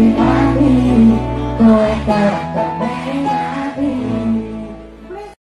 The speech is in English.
we.